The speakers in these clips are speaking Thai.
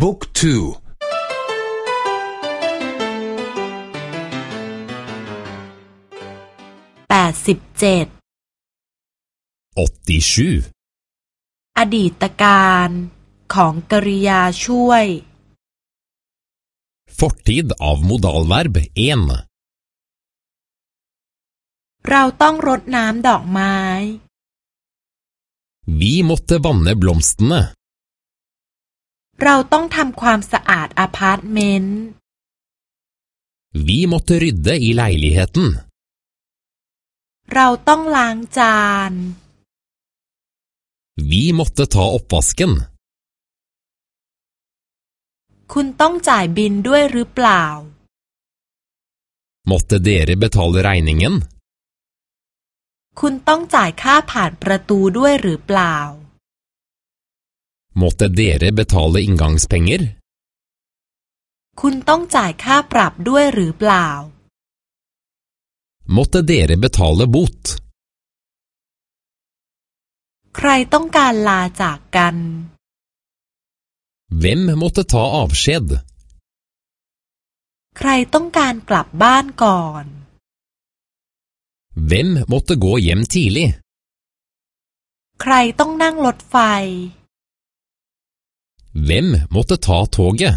บุ๊กทูแปดสิบเจ็ดอดีตการของกริยาช่วย Fortid av modalverb 1เราต้องรดน้ำดอกไม้ Vi måtte vanne blomstene เราต้องทำความสะอาดอพาร์ตเมนต์ Vi måtte rydde i leiligheten เราต้องล้างจาน Vi måtte ta oppvasken คุณต้องจ่ายบินด้วยหรือเปล่า Måtte dere betale regningen คุณต้องจ่ายค่าผ่านประตูด้วยหรือเปล่า Måtte dere betale inngangspenger คุณต้องจ่ายค่าปรับด้วยหรือเปล่า Måtte dere betale bot ใครต้องการลาจากกัน Hvem måtte ta avskjed ใครต้องการกลับบ้านก่อน Hvem måtte gå hjem tidlig ใครต้องนั่งรถไฟ Hvem måtte ta toget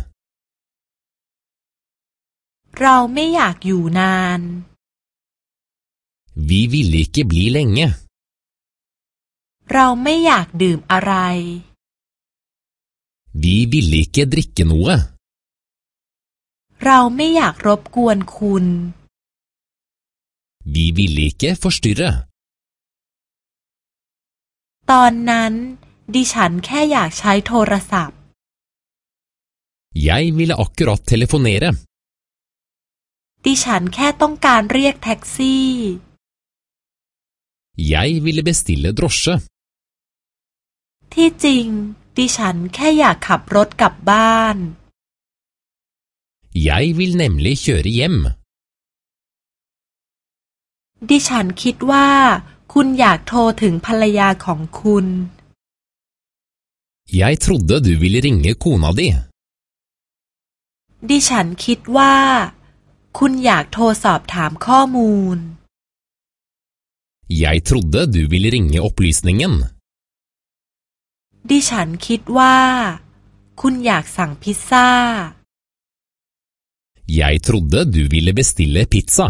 เราไม่อยากอยู่นาน Vi ville ikke bli lenge เราไม่อยากดื่มอะไร Vi ville ikke drikke noe เราไม่อยากรบกวนคุณ Vi ville ikke forstyrre ตอนนั้น ดิฉันแค่อยากใช้โทรศัพท์ Jeg ville akkurat telefonere ดิฉันแค่ต้องการเรียกแท็กซี่ Jeg ville bestille drosje ที่จริง ดิฉันแค่อยากขับรถกลับบ้าน Jeg vil nemlig kjøre hjem ดิฉันคิดว่า คุณอยากโทรถึงภรรยาของคุณ Jeg trodde du ville ringe kona di ดิฉันคิดว่า คุณอยากโทรสอบถามข้อมูล Jeg trodde du ville ringe opplysningen ดิฉันคิดว่า คุณอยากสั่งพิซซ่า Jeg trodde du ville bestille pizza